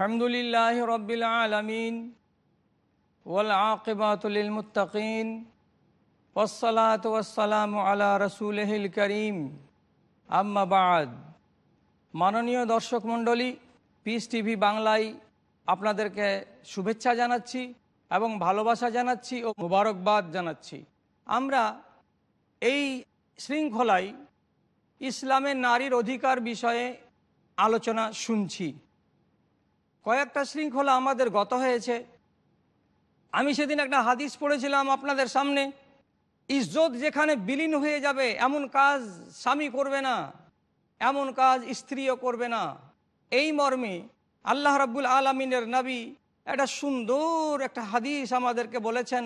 الحمد لله رب العالمين والعاقبة للمتقين والصلاة والسلام على رسوله الكريم أما بعد মাননীয় দর্শক মণ্ডলী পিস টিভি বাংলায় আপনাদেরকে শুভেচ্ছা জানাচ্ছি এবং ভালোবাসা জানাচ্ছি ও মুবারকবাদ জানাচ্ছি আমরা এই শৃঙ্খলায় ইসলামের নারীর অধিকার বিষয়ে আলোচনা শুনছি কয়েকটা শৃঙ্খলা আমাদের গত হয়েছে। আমি সেদিন একটা হাদিস পড়েছিলাম আপনাদের সামনে। ইজ্জত যেখানে বিলীন হয়ে যাবে, এমন কাজ স্বামী করবে না, এমন কাজ স্ত্রীও করবে না। এই মর্মে আল্লাহ রাব্বুল আলমিনের নবী একটা সুন্দর একটা হাদিস আমাদেরকে বলেছেন,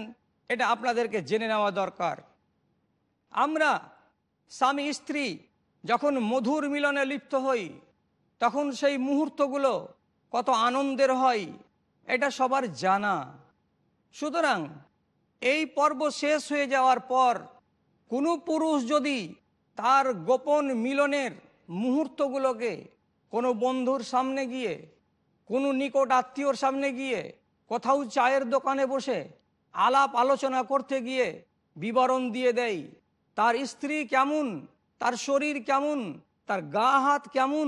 এটা আপনাদেরকে জেনে নেওয়া দরকার। আমরা স্বামী, স্ত্রী যখন মধুর মিলনে লিপ্ত হই, তখন সেই মুহূর্তগুলো কত আনন্দের হয়, এটা সবার জানা। সুতরাং এই পর্ব শেষ হয়ে যাওয়ার পর কোনো পুরুষ যদি তার গোপন মিলনের মুহূর্তগুলোকে কোনো বন্ধুর সামনে গিয়ে, কোনো নিকট আত্মীয়র সামনে গিয়ে, কোথাও চায়ের দোকানে বসে আলাপ আলোচনা করতে গিয়ে বিবরণ দিয়ে দেয়, তার স্ত্রী কেমন, তার শরীর কেমন, তার গা হাত কেমন,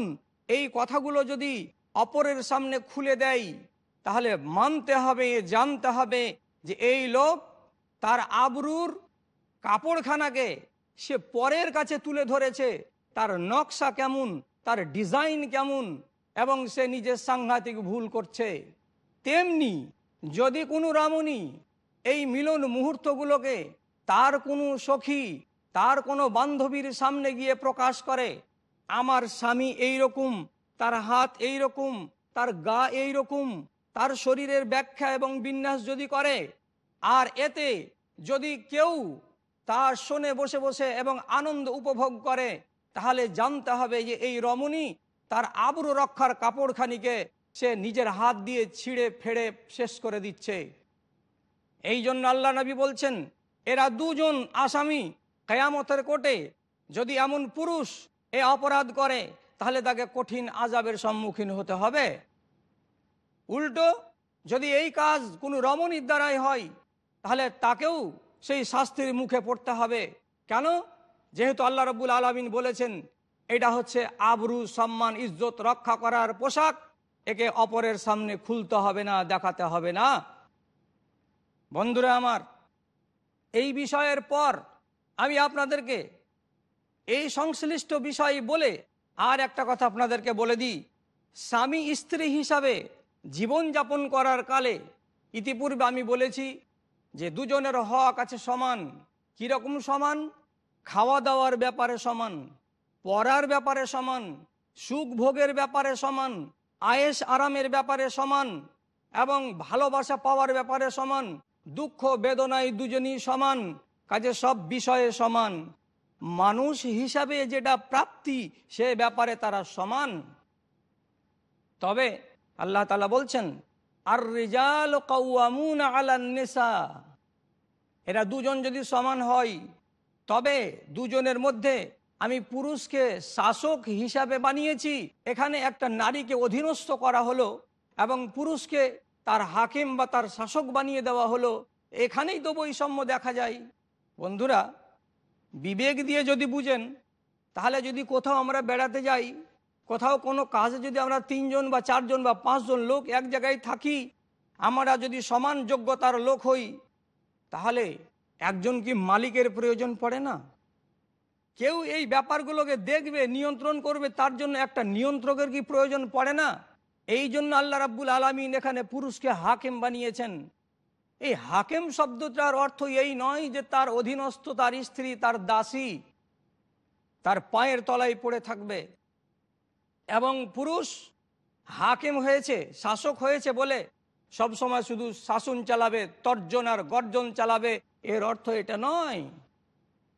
এই কথাগুলো যদি অপরের সামনে খুলে দেয়, তাহলে মানতে হবে, জানতে হবে যে এই লোক তার আবরুর কাপড়খানাকে সে পরের কাছে তুলে ধরেছে, তার নকশা কেমন, তার ডিজাইন কেমন, এবং সে নিজের সাংঘাতিক ভুল করছে। তেমনি যদি কোনো রামণী এই মিলন মুহূর্তগুলোকে তার কোনো সখী, তার কোনো বান্ধবীর সামনে গিয়ে প্রকাশ করে, আমার স্বামী এই রকম তার হাত এই রকম তার গা এই রকম তার শরীরের ব্যাখ্যা এবং বিন্যাস যদি করে, আর এতে যদি কেউ তার শোনে বসে বসে এবং আনন্দ উপভোগ করে, তাহলে জানতে হবে যে এই রমণী তার আবরু রক্ষার কাপড়খানিকে সে নিজের হাত দিয়ে ছিঁড়ে ফেড়ে শেষ করে দিচ্ছে। এই জন্য আল্লাহ নবী বলছেন, এরা দুজন আসামি কেয়ামতের কোটে যদি এমন পুরুষ এ অপরাধ করে তাহলে তাকে কঠিন আজাবের সম্মুখীন হতে হবে। উল্টো, যদি এই কাজ কোনো রমণীর দ্বারাই হয়, তাহলে তাকেও সেই শাস্তির মুখে পড়তে হবে। কেন? যেহেতু আল্লাহ রব্বুল আলমিন বলেছেন, এটা হচ্ছে আবরু, সম্মান, ইজ্জত রক্ষা করার পোশাক, একে অপরের সামনে খুলতে হবে না, দেখাতে হবে না। বন্ধুরা আমার, এই বিষয়ের পর আমি আপনাদেরকে এই সংশ্লিষ্ট বিষয় বলে আর একটা কথা আপনাদেরকে বলে দিই, স্বামী স্ত্রী হিসাবে জীবনযাপন করার কালে ইতিপূর্বে আমি বলেছি যে দুজনের হক আছে সমান। কীরকম সমান? খাওয়া দাওয়ার ব্যাপারে সমান, পড়ার ব্যাপারে সমান সুখ ভোগের ব্যাপারে সমান, আয়েস আরামের ব্যাপারে সমান এবং ভালোবাসা পাওয়ার ব্যাপারে সমান, দুঃখ বেদনায় দুজনই সমান, কাজে সব বিষয়ে সমান। মানুষ হিসাবে যেটা প্রাপ্তি, সে ব্যাপারে তারা সমান। তবে আল্লাহ তালা বলছেন আর রেজাল কৌয়ামুন আলান্নেসা এরা দুজন যদি সমান হয়, তবে দুজনের মধ্যে আমি পুরুষকে শাসক হিসাবে বানিয়েছি। এখানে একটা নারীকে অধীনস্থ করা হলো এবং পুরুষকে তার হাকিম বা তার শাসক বানিয়ে দেওয়া হলো। এখানেই তো বৈষম্য দেখা যায়। বন্ধুরা বিবেক দিয়ে যদি বুঝেন, তাহলে যদি কোথাও আমরা বেড়াতে যাই, কোথাও কোনো কাজে যদি আমরা তিনজন বা চারজন বা পাঁচজন লোক এক জায়গায় থাকি, আমরা যদি সমান যোগ্যতার লোক হই, তাহলে একজন কি মালিকের প্রয়োজন পড়ে না? কেউ এই ব্যাপারগুলোকে দেখবে, নিয়ন্ত্রণ করবে, তার জন্য একটা নিয়ন্ত্রকের কি প্রয়োজন পড়ে না? এই জন্য আল্লাহ রাব্বুল আলমিন এখানে পুরুষকে হাকিম বানিয়েছেন। এই হাকেম শব্দটার অর্থ এই নয় যে তার অধীনস্থ, তার স্ত্রী, তার দাসী তার পায়ের তলায় পড়ে থাকবে। এবং পুরুষ হাকেম হয়েছে, শাসক হয়েছে বলে সব সময় শুধু শাসন চালাবে, তর্জন আর গর্জন চালাবে, এর অর্থ এটা নয়।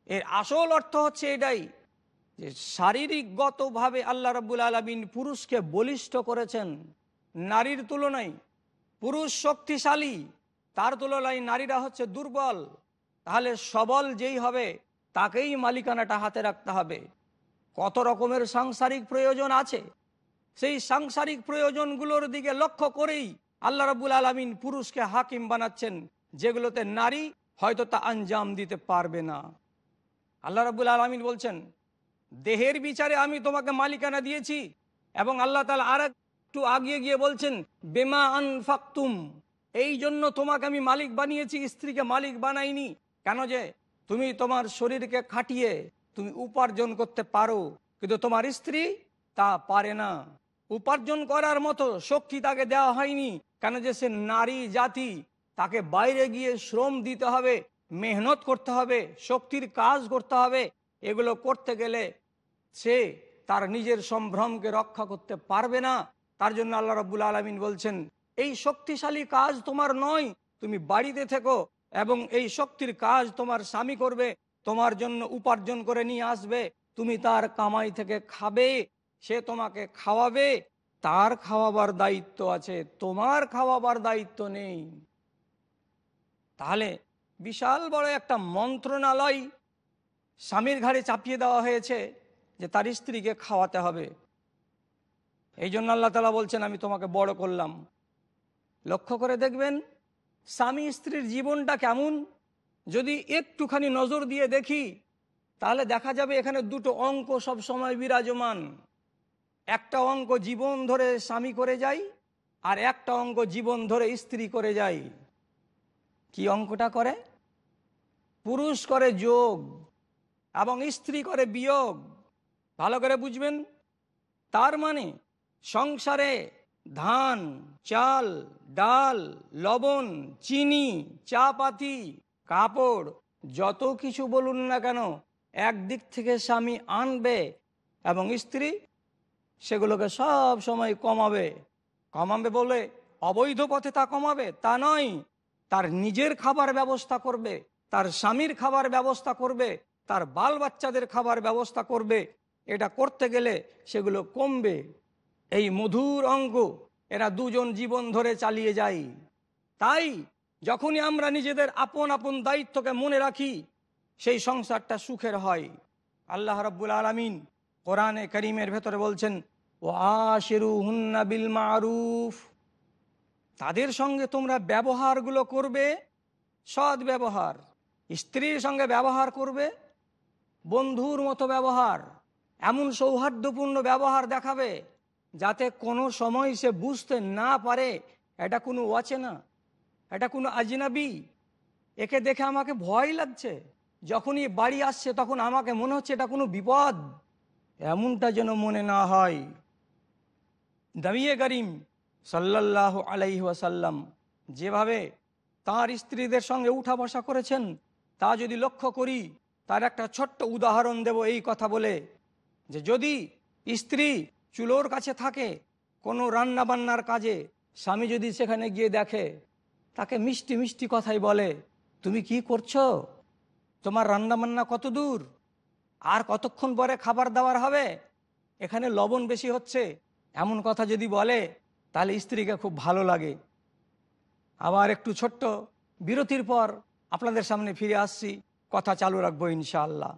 এর আসল অর্থ হচ্ছে এটাই যে শারীরিকগতভাবে আল্লাহ রব্বুল আলমিন পুরুষকে বলিষ্ঠ করেছেন, নারীর তুলনায়। পুরুষ শক্তিশালী তার তুলনায় নারীরা হচ্ছে দুর্বল। তাহলে সবল যেই হবে, তাকেই মালিকানাটা হাতে রাখতে হবে। কত রকমের সাংসারিক প্রয়োজন আছে? সেই সাংসারিক প্রয়োজনগুলোর দিকে লক্ষ্য করেই আল্লাহ রবুল আলমিন পুরুষকে হাকিম বানাচ্ছেন, যেগুলোতে নারী হয়তো তা আঞ্জাম দিতে পারবে না। আল্লাহ রবুল আলমিন বলছেন, দেহের বিচারে আমি তোমাকে মালিকানা দিয়েছি এবং আল্লাহ তালা আর একটু আগিয়ে গিয়ে বলছেন, বেমা আন ফাক্তুম এই জন্য তোমাকে আমি মালিক বানিয়েছি, স্ত্রীকে মালিক বানাইনি। কেন যে তুমি তোমার শরীরকে খাটিয়ে তুমি উপার্জন করতে পারো, কিন্তু তোমার স্ত্রী তা পারে না। উপার্জন করার মতো শক্তি তাকে দেওয়া হয়নি। কেন যে সে নারী, জাতি, তাকে বাইরে গিয়ে শ্রম দিতে হবে, মেহনত করতে হবে, শক্তির কাজ করতে হবে, এগুলো করতে গেলে সে তার নিজের সম্ভ্রমকে রক্ষা করতে পারবে না। তার জন্য আল্লাহ রব্বুল আলমিন বলছেন এই শক্তিশালী কাজ তোমার নয়, তুমি বাড়িতে থেকো এবং এই শক্তির কাজ তোমার স্বামী করবে, তোমার জন্য উপার্জন করে নিয়ে আসবে, তুমি তার কামাই থেকে খাবে, সে তোমাকে খাওয়াবে, তার খাওয়াবার দায়িত্ব আছে, তোমার খাওয়াবার দায়িত্ব নেই। তাহলে বিশাল বড় একটা মন্ত্রণালয় স্বামীর ঘাড়ে চাপিয়ে দেওয়া হয়েছে যে তার স্ত্রীকে খাওয়াতে হবে। এই জন্য আল্লাহ তালা বলছেন, আমি তোমাকে বড় করলাম। লক্ষ্য করে দেখবেন, স্বামী স্ত্রীর জীবনটা কেমন? যদি একটুখানি নজর দিয়ে দেখি, তাহলে দেখা যাবে এখানে দুটো অঙ্ক সব সময় বিরাজমান। একটা অঙ্ক জীবন ধরে স্বামী করে যায়, আর একটা অঙ্ক জীবন ধরে স্ত্রী করে যায়। কি অঙ্কটা করে? পুরুষ করে যোগ, এবং স্ত্রী করে বিয়োগ। ভালো করে বুঝবেন? তার মানে সংসারে ধান চাল, ডাল, লবণ, চিনি, চা পাতি, কাপড়, যত কিছু বলুন না কেন, একদিক থেকে স্বামী আনবে এবং স্ত্রী সেগুলোকে সব সময় কমাবে। কমাবে বলে অবৈধ পথে তা কমাবে, তা নয়। তার নিজের খাবার ব্যবস্থা করবে, তার স্বামীর খাবার ব্যবস্থা করবে, তার বাল বাচ্চাদের খাবার ব্যবস্থা করবে। এটা করতে গেলে সেগুলো কমবে। এই মধুর অঙ্গ এরা দুজন জীবন ধরে চালিয়ে যায়। তাই যখনই আমরা নিজেদের আপন আপন দায়িত্বকে মনে রাখি, সেই সংসারটা সুখের হয়। আল্লাহ রব্বুল আলমিন কোরআনে করিমের ভেতরে বলছেন ও আশেরু হুন্না বিল মারুফ। তাদের সঙ্গে তোমরা ব্যবহারগুলো করবে, সৎ ব্যবহার। স্ত্রীর সঙ্গে ব্যবহার করবে, বন্ধুর মতো ব্যবহার। এমন সৌহার্দ্যপূর্ণ ব্যবহার দেখাবে যাতে কোনো সময় সে বুঝতে না পারে, এটা কোনো অচেনা, এটা কোনো আজনাবি। একে দেখে আমাকে ভয় লাগছে। যখনই বাড়ি আসছে তখন আমাকে মনে হচ্ছে এটা কোনো বিপদ। এমনটা যেন মনে না হয়। দামিয়ে করিম সাল্লাহ আলাইহি ওয়াসাল্লাম যেভাবে তার স্ত্রীদের সঙ্গে উঠা বসা করেছেন, তা যদি লক্ষ্য করি, তার একটা ছোট্ট উদাহরণ দেব এই কথা বলে যে যদি স্ত্রী চুলোর কাছে থাকে, কোনো রান্না বান্নার কাজে। স্বামী যদি সেখানে গিয়ে দেখে, তাকে মিষ্টি মিষ্টি কথাই বলে, তুমি কি করছ? তোমার রান্না বান্না কত দূর? আর কতক্ষণ পরে খাবার দাবার হবে? এখানে লবণ বেশি হচ্ছে। এমন কথা যদি বলে, তাহলে স্ত্রীকে খুব ভালো লাগে। আবার একটু ছোট্ট বিরতির পর আপনাদের সামনে ফিরে আসছি। কথা চালু রাখব ইনশাআল্লাহ।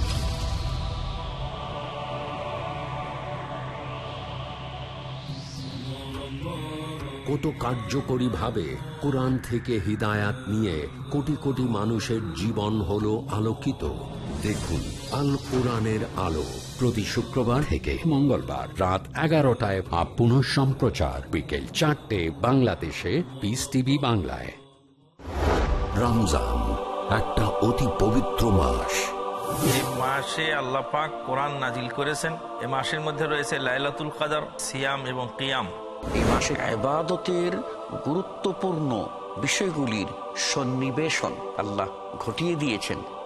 কত কার্যকরীভাবে কোরআন থেকে হিদায়াত নিয়ে কোটি কোটি মানুষের জীবন হলো আলোকিত। দেখুন, আল কোরআনের আলো প্রতি শুক্রবার থেকে মঙ্গলবার রাত এগারোটায় বা পুনঃ সম্প্রচার, বিকেল চারটে বাংলাদেশে পিস টিভি বাংলায়। রমজান, একটা অতি পবিত্র মাস। এই মাসে আল্লাহ কোরআন নাজিল করেছেন। এ মাসের মধ্যে রয়েছে লাইলাতুল কাদার, সিয়াম এবং কিয়াম। এই মাসে আবাদতের গুরুত্বপূর্ণ বিষয়গুলির সন্নিবেশন আল্লাহ ঘটিয়ে দিয়েছেন।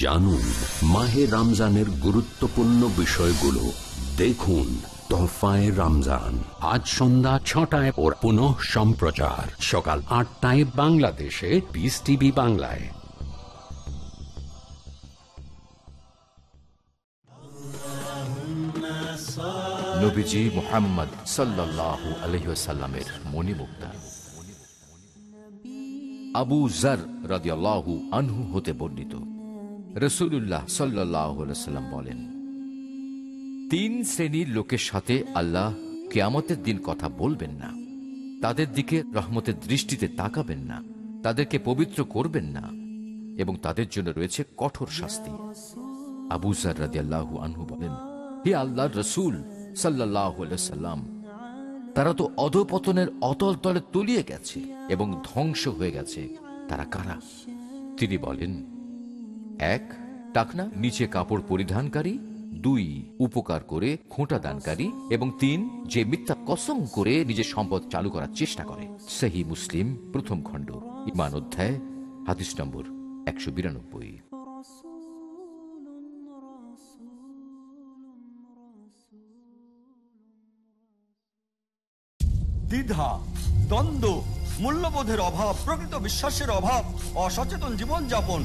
জানুন মাহে রমজানের গুরুত্বপূর্ণ বিষয়গুলো। দেখুন তোহফায় রমজান। আজ সন্ধ্যা ছটায় ওর পুনঃ সম্প্রচার। সকাল আটটায় বাংলাদেশে পিস টিভি বাংলায়। মোহাম্মদ সাল্লাহ আলহিসাল্লামের মণিমুক্তা। আবু জার রাদিয়াল্লাহু আনহু হতে বর্ণিত। রসুল্লাহ সাল্লাহ সাল্লাম বলেন, তিন শ্রেণির লোকের সাথে আল্লাহ কেয়ামতের দিন কথা বলবেন না, তাদের দিকে রহমতের দৃষ্টিতে তাকাবেন না, তাদেরকে পবিত্র করবেন না এবং তাদের জন্য রয়েছে কঠোর শাস্তি। আবু জার রাদিয়াল্লাহু আনহু বলেন, হে রসুল তারা তো অধপতনের অতল তলে তলিয়ে গেছে এবং ধ্বংস হয়ে গেছে, তারা কারা? তিনি বলেন এক, টাকনা, নিচে কাপড় পরিধানকারী। দুই, উপকার করে খোঁটা দানকারী। এবং তিন, যে মিথ্যা কসম করে নিজের সম্পদ চালু করার চেষ্টা করে। সেহী মুসলিম, প্রথম খণ্ড, ইমান অধ্যায়, হাদিস নম্বর একশো বিরানব্বই। দ্বিধা, দ্বন্দ্ব, মূল্যবোধের অভাব, প্রকৃত বিশ্বাসের অভাব, অসচেতন জীবনযাপন।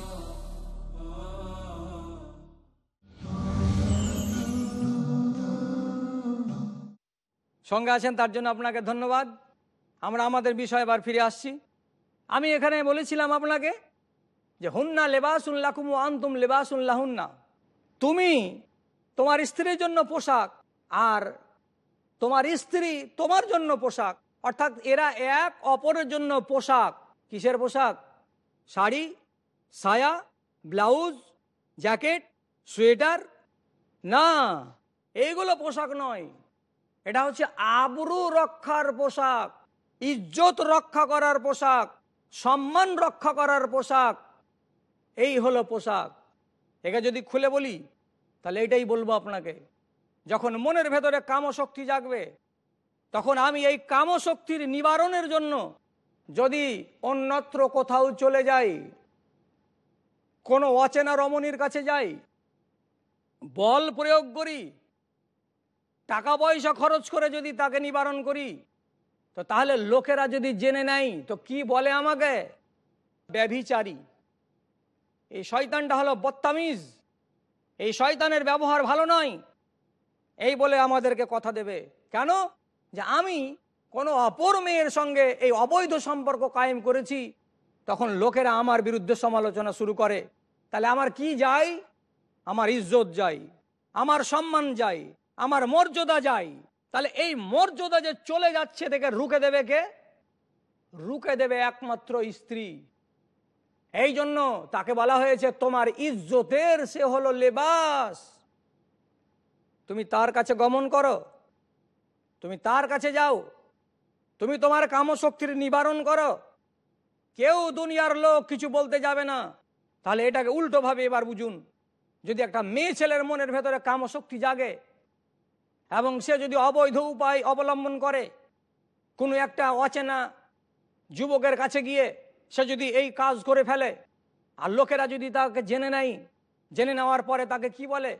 সঙ্গে আছেন, তার জন্য আপনাকে ধন্যবাদ। আমরা আমাদের বিষয় এবার ফিরে আসছি। আমি এখানে বলেছিলাম আপনাকে যে, হুন্না লেবাসুল্লাকুম আন্তুম লেবাসুল্লাহুন্না তুমি তোমার স্ত্রীর জন্য পোশাক আর তোমার স্ত্রী তোমার জন্য পোশাক। অর্থাৎ এরা এক অপরের জন্য পোশাক। কিসের পোশাক? শাড়ি, সায়া, ব্লাউজ, জ্যাকেট, সোয়েটার? না, এইগুলো পোশাক নয়। এটা হচ্ছে আবরু রক্ষার পোশাক, ইজ্জত রক্ষা করার পোশাক, সম্মান রক্ষা করার পোশাক, এই হলো পোশাক। একে যদি খুলে বলি, তাহলে এটাই বলব আপনাকে, যখন মনের ভেতরে কামশক্তি জাগবে, তখন আমি এই কামশক্তির নিবারণের জন্য যদি অন্যত্র কোথাও চলে যাই, কোনো অচেনা রমণীর কাছে যাই, বল প্রয়োগ করি টাকা পয়সা খরচ করে যদি তাকে নিবারণ করি, তো তাহলে লোকেরা যদি জেনে নেয়, তো কি বলে আমাকে? ব্যভিচারী। এই শয়তানটা হলো বত্তামিজ এই শয়তানের ব্যবহার ভালো নয়। এই বলে আমাদেরকে কথা দেবে। কেন? যে আমি কোনো অপর মেয়ের সঙ্গে এই অবৈধ সম্পর্ক কায়েম করেছি, তখন লোকেরা আমার বিরুদ্ধে সমালোচনা শুরু করে। তাহলে আমার কি যায়? আমার ইজ্জত যাই আমার সম্মান যাই আমার মর্যাদা যাই। তাহলে এই মর্যাদা যে চলে যাচ্ছে দেখে রুকে দেবে কে? রুকে দেবে একমাত্র স্ত্রী। এই জন্য তাকে বলা হয়েছে, তোমার ইজ্জতের সে হলো লেবাস। তুমি তার কাছে গমন করো। তুমি তার কাছে যাও। তুমি তোমার কামশক্তির নিবারণ করো। কেউ দুনিয়ার লোক কিছু বলতে যাবে না। তাহলে এটাকে উল্টোভাবে এবার বুঝুন। যদি একটা মেয়ে ছেলের মনের ভেতরে কামশক্তি জাগে এবং সে যদি অবৈধ উপায় অবলম্বন করে, কোনো একটা অচেনা যুবকের কাছে গিয়ে সে যদি এই কাজ করে ফেলে, আর লোকেরা যদি তাকে জেনে নেয়, জেনে নেওয়ার পরে তাকে কি বলে?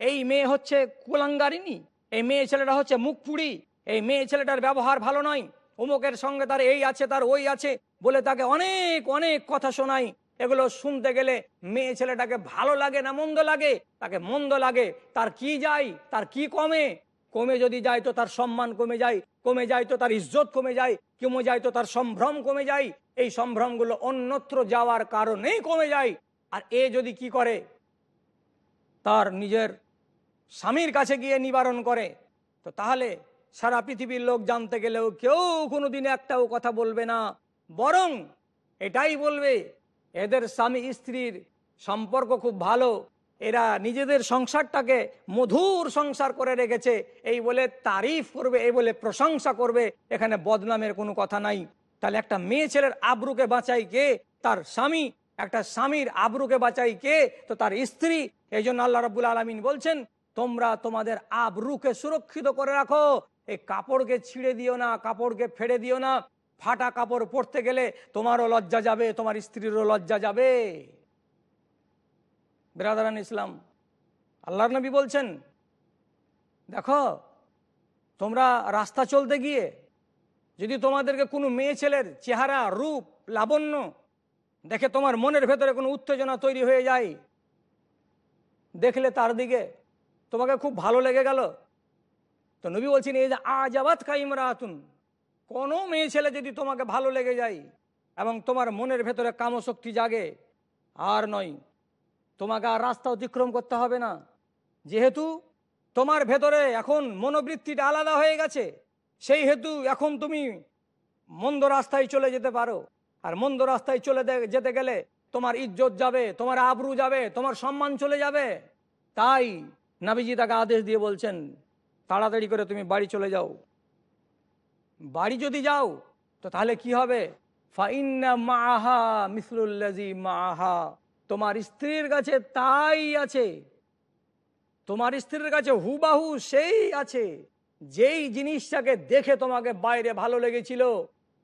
এই মেয়ে হচ্ছে কুলাঙ্গারিনী এই মেয়ে ছেলেটা হচ্ছে মুখপুড়ি এই মেয়ে ছেলেটার ব্যবহার ভালো নয় অমুকের সঙ্গে তার এই আছে, তার ওই আছে বলে তাকে অনেক অনেক কথা শোনাই। এগুলো শুনতে গেলে মেয়ে ছেলেটাকে ভালো লাগে না, মন্দ লাগে? তাকে মন্দ লাগে, তার কি যায়, তার কি কমে? কমে যদি যায় তো তার সম্মান কমে যায় কমে যায় তো তার ইজ্জত কমে যায় কমে যায় তো তার সম্ভ্রম কমে যায়, এই সম্ভ্রমগুলো অন্যত্র যাওয়ার কারণেই কমে যায়। আর এ যদি কি করে? তার নিজের স্বামীর কাছে গিয়ে নিবারণ করে। তো তাহলে সারা পৃথিবীর লোক জানতে গেলেও কেউ কোনোদিন একটাও কথা বলবে না। বরং এটাই বলবে, এদের স্বামী স্ত্রীর সম্পর্ক খুব ভালো এরা নিজেদের সংসারটাকে মধুর সংসার করে রেখেছে। এই বলে তারিফ করবে, এই বলে প্রশংসা করবে। এখানে বদনামের কোনো কথা নাই। তাহলে একটা মেয়ে ছেলের আবরুকে বাঁচাই কে? তার স্বামী। একটা স্বামীর আবরুকে বাঁচাই কে? তো তার স্ত্রী। এই জন্য আল্লাহ রবুল আলমিন বলছেন, তোমরা তোমাদের আবরুকে সুরক্ষিত করে রাখো। এই কাপড়কে ছিঁড়ে দিও না, কাপড়কে ফেড়ে দিও না। ফাটা কাপড় পরতে গেলে তোমারও লজ্জা যাবে, তোমার স্ত্রীরও লজ্জা যাবে। বেরাদারান ইসলাম আল্লাহ নবী বলছেন, দেখো, তোমরা রাস্তা চলতে গিয়ে যদি তোমাদেরকে কোনো মেয়ে ছেলের চেহারা, রূপ, লাবণ্য দেখে তোমার মনের ভেতরে কোনো উত্তেজনা তৈরি হয়ে যায়, দেখলে তার দিকে তোমাকে খুব ভালো লেগে গেল? তো নবী বলছেন, এই যে আজাবাত কাইমরা আতুন কোনো মেয়ে ছেলে যদি তোমাকে ভালো লেগে যায় এবং তোমার মনের ভেতরে কামশক্তি জাগে, আর নয় তোমাকে আর রাস্তা অতিক্রম করতে হবে না। যেহেতু তোমার ভেতরে এখন মনোবৃত্তিটা আলাদা হয়ে গেছে, সেই হেতু এখন তুমি মন্দ রাস্তায় চলে যেতে পারো। আর মন্দ রাস্তায় চলে যেতে গেলে তোমার ইজ্জত যাবে, তোমার আবরু যাবে, তোমার সম্মান চলে যাবে। তাই নাবিজি তাকে আদেশ দিয়ে বলছেন, তাড়াতাড়ি করে তুমি বাড়ি চলে যাও। বাড়ি যদি যাও, তো তাহলে কি হবে? ফাইন্না মাহা মিসলুল্লাজি মাহা তোমার স্ত্রীর কাছে তাই আছে। তোমার স্ত্রীর কাছে হুবাহু সেই আছে, যেই জিনিসটাকে দেখে তোমাকে বাইরে ভালো লেগেছিল।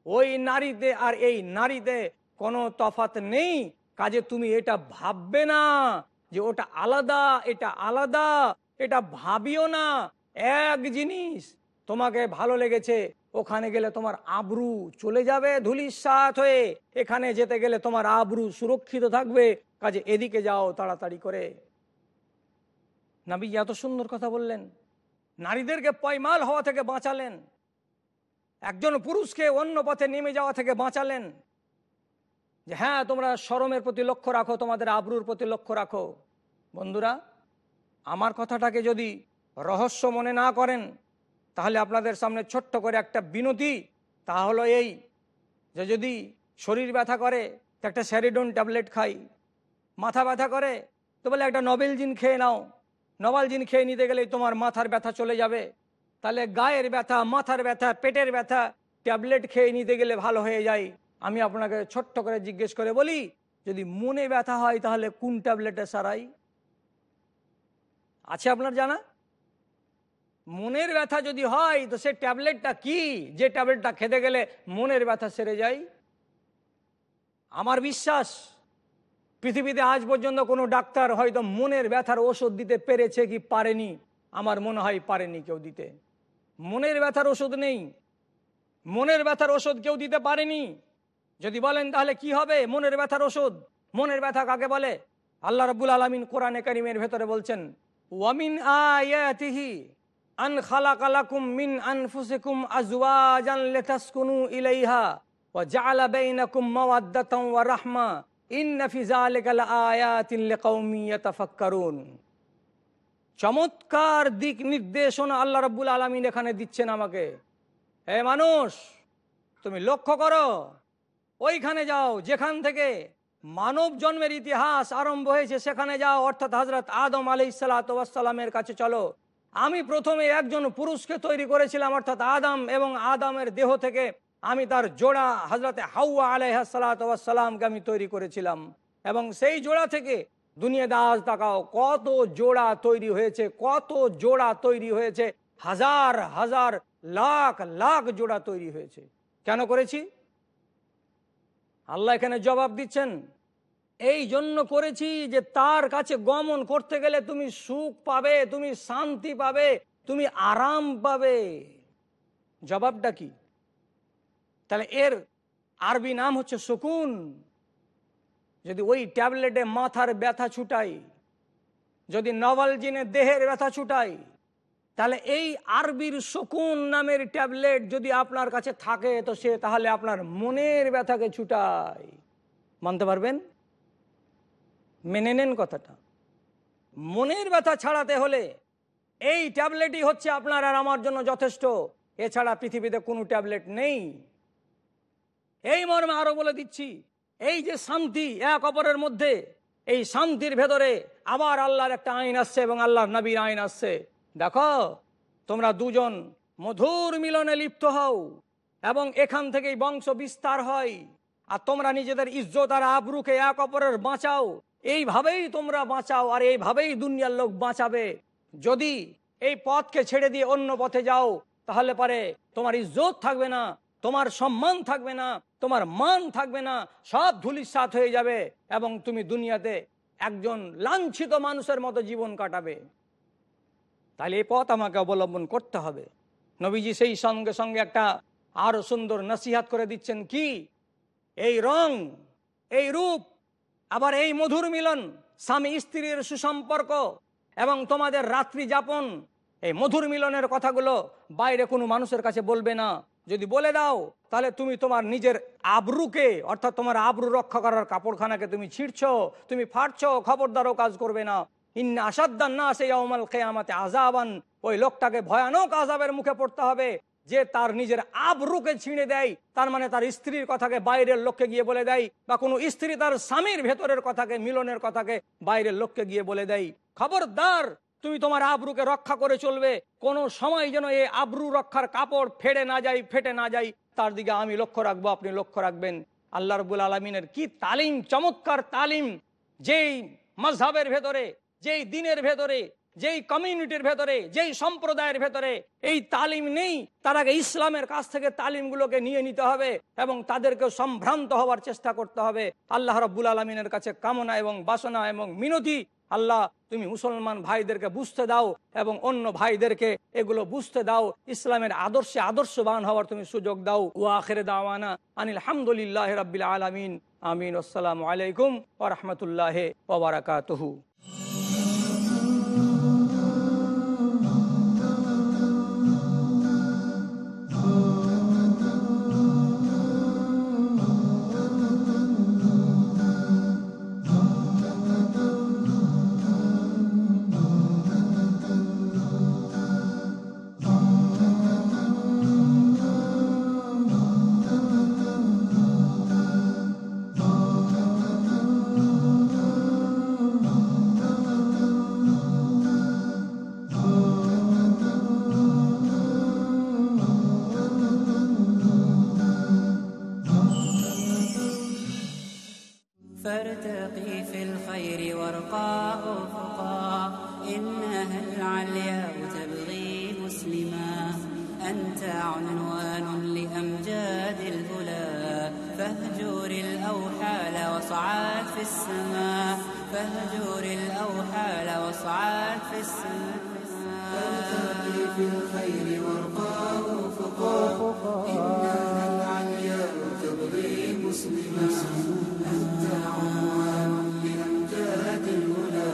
ওই নারীতে আর এই নারীতে কোনো তফাত নেই। কাজে তুমি এটা ভাববে না যে ওটা আলাদা, এটা আলাদা, এটা ভাবিও না। এক জিনিস তোমাকে ভালো লেগেছে, ওখানে গেলে তোমার আবরু চলে যাবে ধুলির সাথ হয়ে। এখানে যেতে গেলে তোমার আবরু সুরক্ষিত থাকবে। কাজে এদিকে যাও তাড়াতাড়ি করে। নাবি এত সুন্দর কথা বললেন। নারীদেরকে পয়মাল হওয়া থেকে বাঁচালেন। একজন পুরুষকে অন্য পথে নেমে যাওয়া থেকে বাঁচালেন। যে হ্যাঁ তোমরা সরমের প্রতি লক্ষ্য রাখো, তোমাদের আবরুর প্রতি লক্ষ্য রাখো। বন্ধুরা, আমার কথাটাকে যদি রহস্য মনে না করেন, তাহলে আপনাদের সামনে ছোট্ট করে একটা বিনতি। তা হলো এই যে যদি শরীর ব্যথা করে একটা স্যারিডন ট্যাবলেট খাই। মাথা ব্যথা করে, তো বলে একটা নবেল জিন খেয়ে নাও। নবাল জিন খেয়ে নিতে গেলেই তোমার মাথার ব্যথা চলে যাবে। তাহলে গায়ের ব্যথা, মাথার ব্যথা, পেটের ব্যথা, ট্যাবলেট খেয়ে নিতে গেলে ভালো হয়ে যায়। আমি আপনাকে ছোট্ট করে জিজ্ঞেস করে বলি, যদি মনে ব্যথা হয় তাহলে কোন ট্যাবলেটে সারাই? আছে আপনার জানা? মনের ব্যথা যদি হয়, তো সে ট্যাবলেটটা কি? যে ট্যাবলেটটা খেতে গেলে মনের ব্যথা সেরে যায়? আমার বিশ্বাস পৃথিবীতে আজ পর্যন্ত কোনো ডাক্তার হয়তো মনের ব্যথার ওষুধ দিতে পেরেছে কি পারেনি? আমার মনে হয় পারেনি কেউ দিতে। মনের ব্যথার ওষুধ নেই। মনের ব্যথার ওষুধ কেউ দিতে পারেনি। যদি বলেন তাহলে কি হবে মনের ব্যথার ওষুধ? মনের ব্যথা কাকে বলে? আল্লাহ রবুল আলমিন কোরআনে কারিমের ভেতরে বলছেন, ওয়ামিন আয়াতিহি আন খালাকালাকুম মিন আনফুসিকুম আজওয়াজান লিতাসকুনু ইলাইহা ওয়া জাআলা বাইনাকুম মাওয়াদ্দাতান ওয়া রাহমা চমৎকার দিক নির্দেশনা আল্লাহ রব্বুল আলামিন এখানে দিচ্ছেন আমাকে। হে মানুষ, তুমি লক্ষ্য করো, ওইখানে যাও, যেখান থেকে মানব জন্মের ইতিহাস আরম্ভ হয়েছে, সেখানে যাও, অর্থাৎ হজরত আদম আলি সালাতামের কাছে চলো। আমি প্রথমে একজন পুরুষকে তৈরি করেছিলাম, অর্থাৎ আদম এবং আদমের দেহ থেকে আমি তার জোড়া হজরতে হাউয়া আলাইহাসালামকে আমি তৈরি করেছিলাম। এবং সেই জোড়া থেকে দুনিয়া দাস তাকাও, কত জোড়া তৈরি হয়েছে, কত জোড়া তৈরি হয়েছে, হাজার হাজার, লাখ লাখ জোড়া তৈরি হয়েছে। কেন করেছি? আল্লাহ এখানে জবাব দিচ্ছেন, এই জন্য করেছি যে তার কাছে গমন করতে গেলে তুমি সুখ পাবে, তুমি শান্তি পাবে, তুমি আরাম পাবে। জবাবটা কি? তাহলে এর আরবি নাম হচ্ছে সুকুন। যদি ওই ট্যাবলেটে মাথার ব্যথা ছুটাই যদি নভলজিনে দেহের ব্যথা ছুটাই তাহলে এই আরবির শকুন নামের ট্যাবলেট যদি আপনার কাছে থাকে, তো সে তাহলে আপনার মনের ব্যথাকে ছুটায়। মানতে পারবেন? মেনে নেন কথাটা। মনের ব্যথা ছাড়াতে হলে এই ট্যাবলেটই হচ্ছে আপনার আর আমার জন্য যথেষ্ট। এছাড়া পৃথিবীতে কোনো ট্যাবলেট নেই। এই মর্মে আরও বলে দিচ্ছি, এই যে শান্তি এক অপরের মধ্যে, এই শান্তির ভেতরে আবার আল্লাহর একটা আইন আসছে এবং আল্লাহর নবীর আইন আসছে। দেখো, তোমরা দুজন মধুর মিলনে লিপ্ত হও এবং এখান থেকেই বংশ বিস্তার হয়। আর তোমরা নিজেদের ইজ্জত আর আবরুকে এক অপরের বাঁচাও। এইভাবেই তোমরা বাঁচাও আর এইভাবেই দুনিয়ার লোক বাঁচাবে। যদি এই পথকে ছেড়ে দিয়ে অন্য পথে যাও, তাহলে পরে তোমার ইজ্জত থাকবে না, তোমার সম্মান থাকবে না তোমার মান থাকবে না, সব ধুলিসাত হয়ে যাবে এবং তুমি দুনিয়াতে একজন লাঞ্ছিত মানুষের মতো জীবন কাটাবে। তাহলে এই পথ আমাকে অবলম্বন করতে হবে। নবীজি সেই সঙ্গে সঙ্গে একটা আরও সুন্দর নসিহাত করে দিচ্ছেন, কি? এই রং, এই রূপ, আবার এই মধুর মিলন, স্বামী স্ত্রীর সুসম্পর্ক এবং তোমাদের রাত্রি যাপন, এই মধুর মিলনের কথাগুলো বাইরে কোনো মানুষের কাছে বলবে না। যদি বলে দাও, তাহলে তুমি তোমার নিজের আবরুকে, অর্থাৎ তোমার আবরু রক্ষা করার কাপড়খানাকে তুমি ছিঁড়ছ, তুমি ফাটছ, খবরদারও কাজ করবে না। ইন্না আসাদ্দান না সেই অমাল কেয়ামাতে আজাবান ওই লোকটাকে ভয়ানক আজাবের মুখে পড়তে হবে, যে তার নিজের আবরুকে ছিঁড়ে দেয়, তার মানে তার স্ত্রীর কথাকে বাইরের লোককে গিয়ে বলে দেয়, বা কোনো স্ত্রী তার স্বামীর ভেতরের কথাকে, মিলনের কথাকে বাইরের লোককে গিয়ে বলে দেয়। খবরদার তুমি তোমার আবরুকে রক্ষা করে চলবে। কোন সময় যেন এই আবরু রক্ষার কাপড় ফেড়ে না যাই ফেটে না যাই তার দিকে আমি লক্ষ্য রাখব, আপনি লক্ষ্য রাখবেন। আল্লাহ রবুল আলমিনের কি তালিম, চমৎকার তালিম। যেই মজহাবের ভেতরে, যেই দিনের ভেতরে, যেই কমিউনিটির ভেতরে, যেই সম্প্রদায়ের ভেতরে এই তালিম নেই, তার আগে ইসলামের কাছ থেকে তালিমগুলোকে নিয়ে নিতে হবে এবং তাদেরকে সম্ভ্রান্ত হওয়ার চেষ্টা করতে হবে। আল্লাহ রব্বুল আলমিনের কাছে কামনা এবং বাসনা এবং মিনতি আল্লাহ, তুমি মুসলমান ভাইদেরকে বুঝতে দাও এবং অন্য ভাইদেরকে এগুলো বুঝতে দাও। ইসলামের আদর্শে আদর্শবান হওয়ার তুমি সুযোগ দাও। ও আখেরে দাওয়ানা আনিল হামদুলিল্লাহ রবিল আলমিন। আমিন। আসসালামু আলাইকুম ওরহমতুল্লাহ ওবরাকাতহু فاهجر الأوحال واصعد في السماء. فاهجر الأوحال واصعد في السماء. فارتقي في الخير وارقى أفقا إنها العلياء تبغي مسلما. أنت عنوان لأمجاد الهلا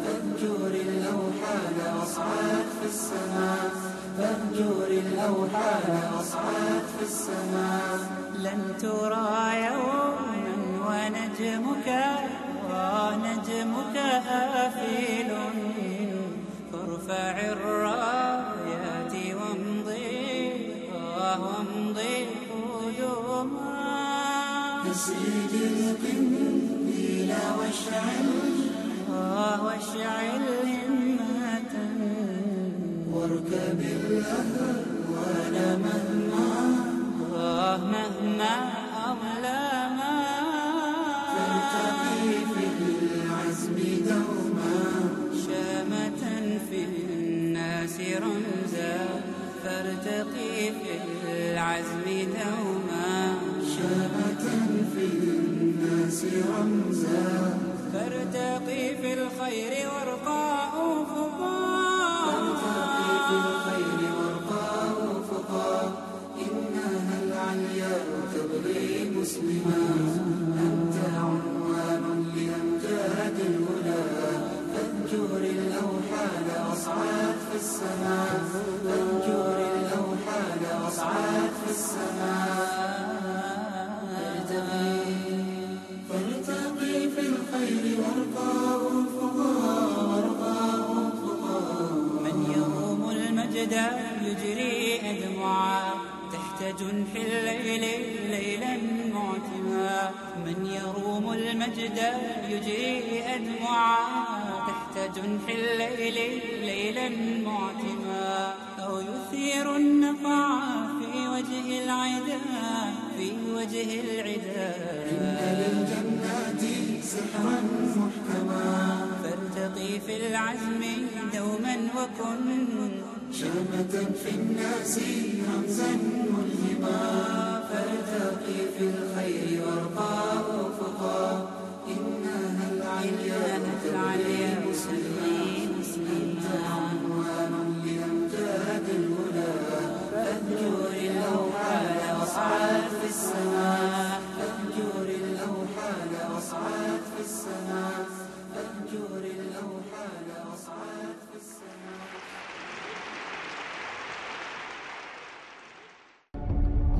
فاهجر الأوحال واصعد في السماء. فانجر الأوحال أصعد في السماء. لن ترى يوما ونجمك ونجمك آفل. فارفع الرايات وامضي وامضي قدما تسريج القنديل واشعل واشعل همة واركب الأهوال فارتقي في العزم دوما. شامة في الناس رمزا. فارتقي في الخير المجد يجري أدمعا تحت جنح الليل ليلا معتما. من يروم المجد يجري أدمعا تحت جنح الليل ليلا معتما. أو يثير النفع في وجه العدا في وجه العدا. إن للجنات سحرا محكما. فارتقي في العزم دوما وكن شامة في الناس رمزا ملهما فارتقي في الخير وارقى أفقا إنها العليا العليا مسلمين مسلما عنوان لأمجاد الهدى. فانجر الأوحال واصعد في السماء.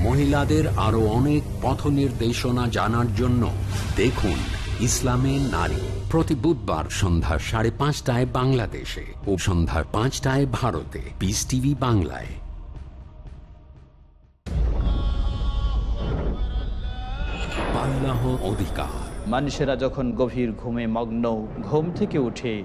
মহিলাদের আরও অনেক পথ নির্দেশনা জানার জন্য দেখুন ইসলামে নারী প্রতি বুধবার সন্ধ্যা সাড়ে পাঁচটায় বাংলাদেশে ও সন্ধ্যা পাঁচটায় ভারতে। পিস টিভি বাংলায়। আল্লাহ অধিকার। মানুষেরা যখন গভীর ঘুমে মগ্ন, ঘুম থেকে উঠে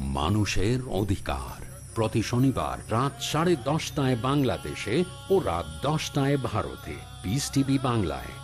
মানুষের অধিকার। প্রতি শনিবার রাত সাড়ে দশটায় বাংলাদেশে ও রাত দশটায় ভারতে। পিস টিভি বাংলায়।